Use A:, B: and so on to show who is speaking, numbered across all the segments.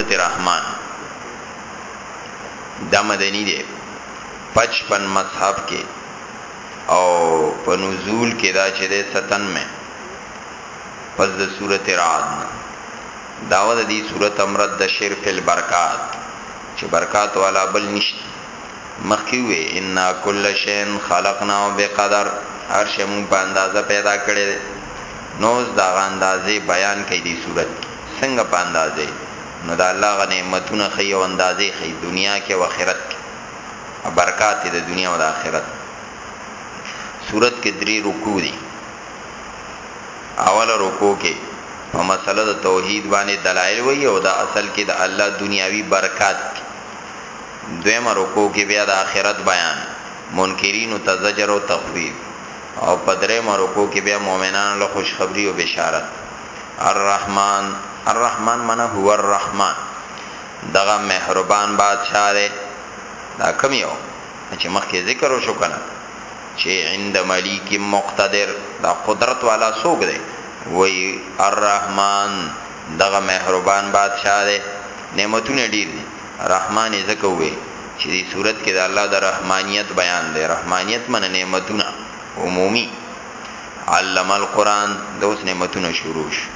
A: سورت رحمان دا مدنی دی پچپن مصحف کې او په نزول کې دا چې ده ستن میں پس د سورت رعد داوه د دې سورت امرت د شرک البرکات چې برکات والا بل نشته مخکې وې ان کل شین خلقنا بقدر هر شی مون په اندازه پیدا کړی نو دا اندازې بیان کړي دي صورت څنګه په اندازه نو د الله هغه نعمتونه ښيي او اندازه یې ښيي دنیا کې او اخرت کې او برکات یې د دنیا او د اخرت سورت کې درې رکوع دي اوله رکوع کې په مسله د توحید باندې دلایل وایي او دا اصل کې د الله دنیاوی برکات دویمه رکوع کې بیا د آخرت بیان منکرین او تزجر او تخویف او په درې مرکو کې بیا مؤمنانو له خوشخبری او بشارت الرحمن الرحمن معنی هو الرحمن دغه مهربان بادشاہ دی دا کم یو چې مخکې ذکر وشو کنه چې عند ملک مقتدر دا قدرت والا سوګ دی وی الرحمن دغه مهربان بادشاہ دی نعمتونه ډیر دي رحمان یې ځکه وې چې دې صورت کې د الله د رحمانیت بیان دی رحمانیت من نعمتونه عمومي علم القرآن د اوس نعمتونه شروع شو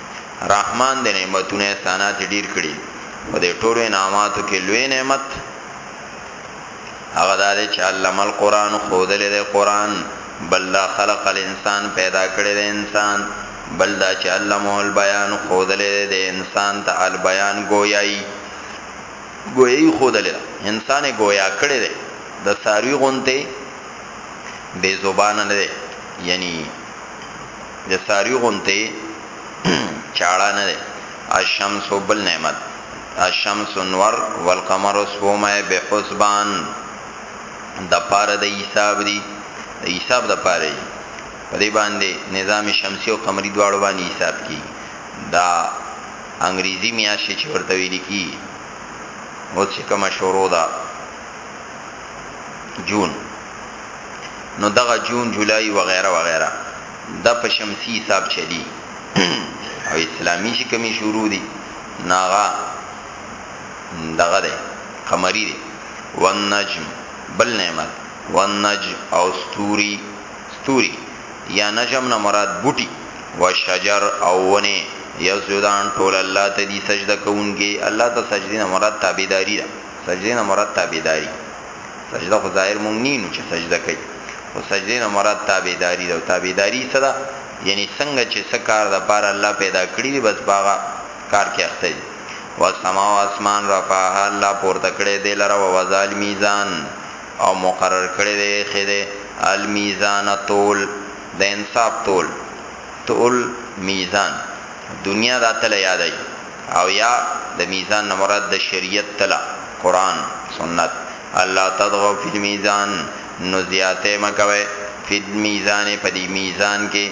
A: رحمان د نعمتونه احسانات ډیر کړي او د ټولو انعاماتو کې لوی نعمت هغه دا دی چې علم القرآن خودلې د قرآن بل دا خلق الانسان پیدا کړی د انسان بل دا چې علمه البیان خودلې د انسان ته البیان گویایي گویایي خودلې انسان گویا کړی دی د ساروی غونته بی زبانه نه دی یعنی د ساری غونته چاړه نه دی الشمس بل نعمت الشمس نور والقمر سومه به حسبان د پاره د حساب دی د حساب د پاره په دې باندې نظام شمسی او قمری دواړو باندې حساب کی دا انګریزی میاشت چې ورته ویل کی او چې کومه شروع ده جون نو دغه جون جولای و غیره و غیره د په شمسی حساب چلی او اسلامی چې کمی شروع دي ناغا دغه ده قمری ده والنجم بل نعمت والنجم او ستوري ستوري یا نجم نه مراد بوټي والشجر او ونه یسجدان ټول الله ته دي سجده کوونکي الله ته سجدي نه مراد تابعداري ده سجدې نه مراد تابعداري سجده خو ظاهر مونږ نه نو چې سجده کوي او سجدې نه مراد تابعداري ده تابعداري څه ده یعنی څنګه چې څه کار د پاره الله پیدا کړی دی بس باغه کار کې اخته دي والسما او اسمان رفعها الله پورته کړی دی لره او وضع المیزان او مقرر کړی دی خې دی المیزان تول د انصاف تول تول میزان دنیا دا تله یادوي او یا د میزان نه مراد د شریعت تله، قرآن، سنت، الا تطغوا فی المیزان، نو زیاتی مه کوئ، فی المیزان، په دې میزان کې،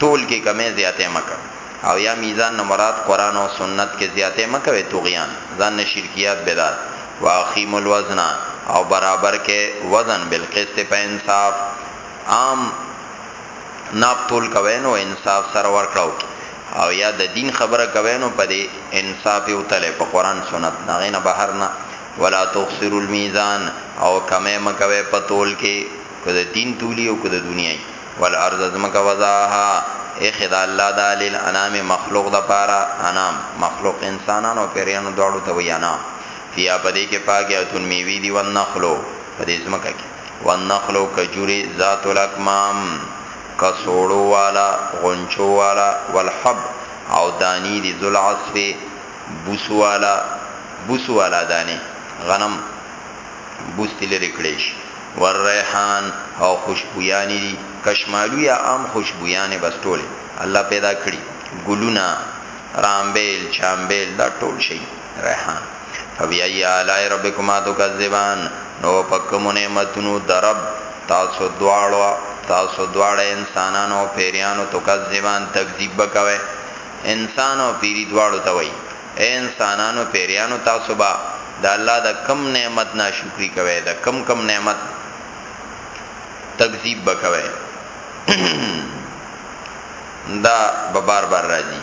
A: تول کې کمی زیاتی مه کوئ، او یا میزان نه مراد قرآن او سنت کې زیاتی مه کوئ، طغیان، ځان نه شرکیات، بدعت، واقیموا الوزن، او برابر کړئ وزن، بالقسط، په انصاف، عام. ناب تول کوی نو انصاف سره ورکړه وکړه او یا د دین خبره کوی نو په دی انصاف او تله په قران سنت نه غینه بهر نه ولا تخسروا الميزان او کمه مکوی په تول کې که د دین تولی او که د دنیای والارض زمکه وضعها اخد الله دا للانام مخلوق د پاره انام مخلوق انسانان او پیریانو دواړو ته وی انام فیا پدې کې پاکه تون میوی دی ونخلو پدې زمکه کې والنخل او کجوری ذات الاکمام کڅوړو والا غنچو والا والحب او دانی دی ذل عصف بوسو والا بوسو والا دانی غنم بوس تی لری کړی شي والریحان او خوشبویانی دی کشمالو یا عام خوشبویانه بس ټوله الله پیدا کړی ګلونه رامبیل چامبیل دا ټول شي رحا. فبأي آلاء ربکما تکذبان نو په کومو نعمتونو د رب تاسو دواړو، تاسو دواړه انسانانو او پېریانو، تکذبان تکذیب به کوئ؟ انسان او پېری دواړو ته وایي، اې انسانانو، پېریانو تاسو به د الله د کوم نعمت ناشکري کوئ، د کوم کوم نعمت تکذیب به کوئ؟ دا به بار بار راځي.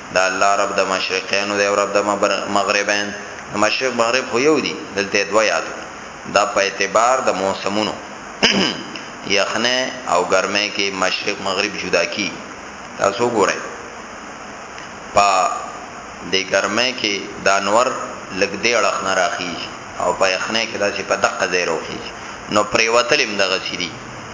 A: دا الله رب د مشرقینو دی او رب د مغربین نو مشرق مغرب خو یو دي دلته یې دوه یاد کړل دا په اعتبار د موسمونو یخنۍ او ګرمۍ کې مشرق مغرب جدا کی تاسو وګورئ په دې ګرمۍ کې د انور لګ دې اړخ نه راخیږي او په یخنۍ کې داسې په دقه ځای راخیږي نو پریوتلم دغه سری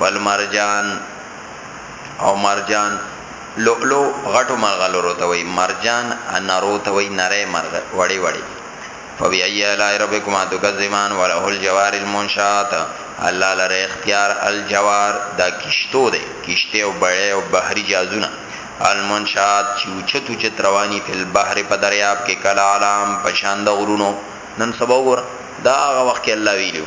A: والمرجان او مرجان لؤلؤ غټو مرغلرو ته وای مرجان انرو ته وای نری مرغ وړي وړي فبأي آلاء ربكما تكذبان وله الجوار المنشات الله لره اختیار الجوار دا کشتو ده کشته او بړې او بحری جازونه المنشات چې اوچت اوچت رواني په البحر په دریاب کې کلا علام پشان د غرونو نن سبا وګوره دا هغه وخت کې الله ویلو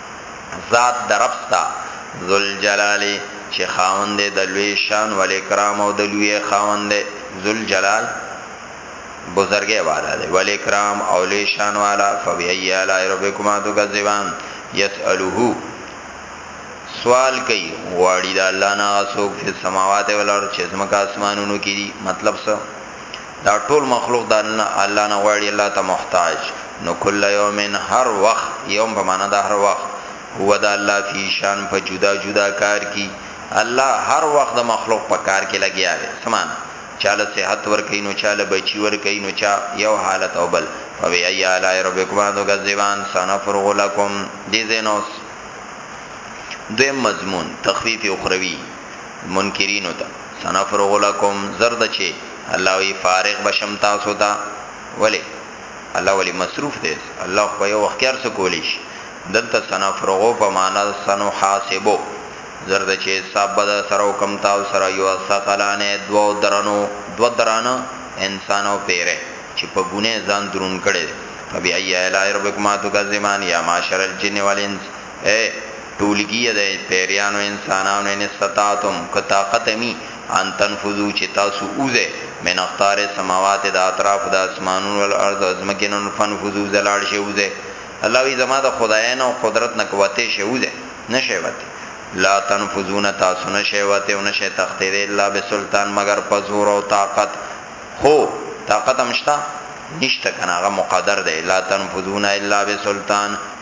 A: ذات د رب ستا ذوالجلال چې خاوند دی د لوی شان ول اکرام او د لوی خاوند دی ذوالجلال بزرګي والا دی ول اکرام او لوی شان والا فبای اعلی ربکما تکذبان یسالوه سوال کوي غواړي د الله نه اسوک په سماوات او الارض چې زمکه اسمانونو کې دي مطلب څه دا ټول مخلوق د الله نه غواړي، الله ته محتاج، نو کل یوم هر وخت، یوم په معنی د هر وخت، هو د الله فی شان په جدا جدا کار کی، الله هر وخت د مخلوق په کار کی لګیا دی، څه معنی؟ چا له صحت ورکوي، نو چا له بچي ورکوي، نو چا یو حالت او بل، فبأی آلاء ربکما تکذبان، سنفرغ لکم، دې ځای نه اوس دویم مضمون، تخفیف اخروی. منکرینو ته سنفرغ لکم زرد چه الله وی فارغ بشم تاسو ته ولی الله ولی مصروف دی الله خو یو وخت هر څه کولی شي دلته سنفرغو په معنا سنو حاسبو زرد چه حساب بد سره حکم تاسو سره یو ثقلانه دو درنو دو درانه انسان او پیره چې په ګونه ځان درون کړي فبای اعلی ربکما تکذبان یا معاشر الجن والانس اې ټولګي د پيريانو انسانانو ان استطعتم که طاقت مي ان تنفذو چي تاسو ووځئ من اقطار السماوات د اطرافو د اسمانونو والارض او ځمکي نه نو فانفذو ځه لاړ شئ ووځئ الله وايي زما د خدايانه او قدرت نه که وتې شئ ووځئ نه شئ وتې لا تنفذون تاسو نه شئ وتې او نه شئ تښتېدی الا بسلطان مګر په زور او طاقت خو طاقت هم شته نشته کنه هغه مقدر دی لا تنفذون الا بسلطان.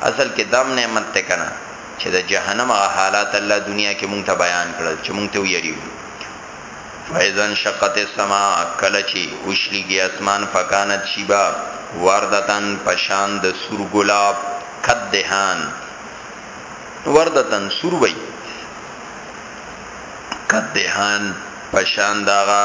A: اصل کې دام نعمت دی کنه چې د جهنم هغه حالات الله دنیا کې مونږ ته بیان کړل چې مونږ ته ویریږو فاذا انشقت السماء کله چې وشلیږي اسمان فکانت شیبا وردتن پشان د سور ګلاب کد دهان وردتن سور وای کد دهان پشان داغه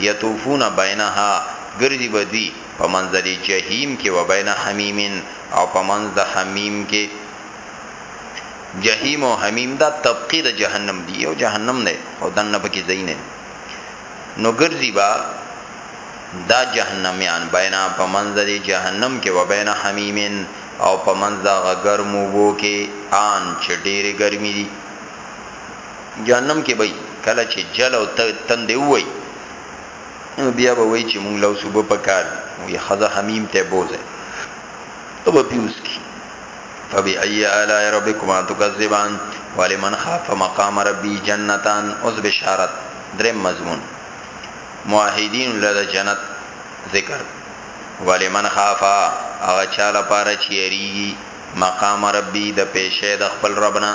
A: یطوفون بینها، ګرځي به دوی په منځ د جهیم کې، وبین حمیم او په منځ د حمیم کې. جهیم او حمیم دا طبقې د جهنم دي، یو جهنم دی خو دننه پکې ځایونه دي. نو ګرځي به دا جهنمیان بینها په منځ د جهنم کې، وبین حمیم او په منځ د هغه ګرمو اوبو کې، آن چې ډېرې ګرمې دي. جهنم کې به یې کله چې جل او تندې ووایي نو بیا به وایي چې مونږ له اوس اوبه په کار دي نو یې ښځه حمیم ته بوځی او به پې وڅکي فبأي آلاء ربکما تکذبان ولمن خاف مقام ربی جنتان اوس بشارت درې مضمون موحدین لدا جنت ذکر ولمن خافا هغه چاله پاره چیریږي مقام ربی د پیشه د خپل ربنا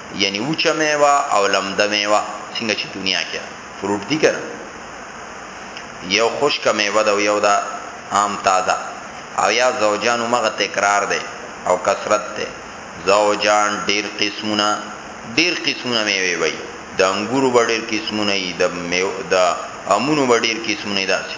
A: یعنی وچه میوه او لمده میوه څنګه چی دنیا کی فروټ دی کنه یو خشک میوه ده او یو ده عام تازه او یا زوجان همغه تکرار دی او کثرت دی زوجان ډیر قسمونه ډیر قسمونه میوه وی د انګورو به ډیر قسمونه یی د میو د امونو به ډیر قسمونه داسی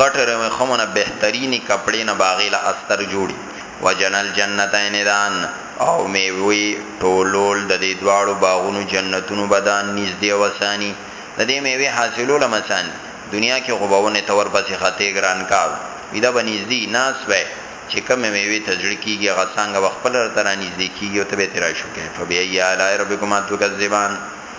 A: غټه رمخمه نه بهترینی کپړی نه به هغی له استر جوړی وجنی الجنتین دان او میوی ټولول ددی دواړو باغونو جنتونو به دان نږدی او اسانی ددی میوی حاصلول هم اسان دی دنیا کی خو به ونی ته ورپسی ختی ګران کار وی دا به نږدی ناست وای چی کومی میوی ته زړه کیږی هغه څانګه به خپله درته رانږدی کیږی او ته به تری راشوکی فبأی آلاء ربکما تکذبان.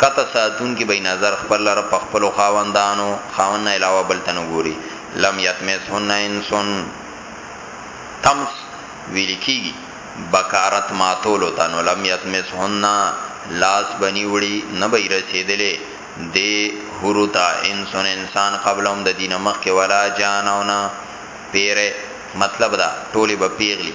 A: قطع ساتونکي به نظر خپل رب په خپلو خاوندانو، خاوند نه علاوه، بل ته نه ګوري. لم یطمثهن انس، طمث، ویل کیږي بکارت ماتولو ته، نو لم یطمثهن، لاس به نی وړي، نه به یې رسیدلی دې حورو ته، انس، انسان، قبلهم، د دوی نه مخکې، ولا جان، او نه پیری، مطلب دا ټولې به پیغلي.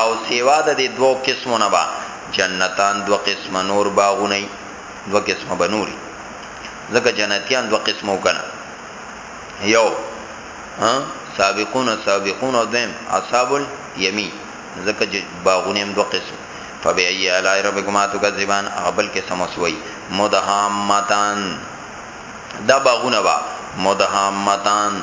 A: او سوا د دې دوو قسمو نه به جنتان دوه قسمه نور باغونه وي، دوه قسمه به نور وي، ځکه جنتیان دوه قسمه وو کنه، یو سابقون السابقون او دویم اصحاب الیمین، ځکه چې باغونه هم دوه قسم فبأي آلاء ربکما تکذبان هغه بل قسم اوس وایي مدهامتان دا باغونه به مدهامتان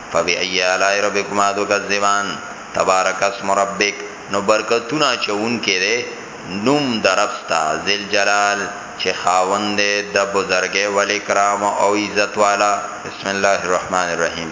A: فبأي آلاء ربکما تکذبان تبارک اسم ربک نو برکتونه اچوونکی دی نوم د رب ستا ذی الجلال چې خاوند دی د بزرګۍ والاکرام او عزت والا بسم الله الرحمن الرحیم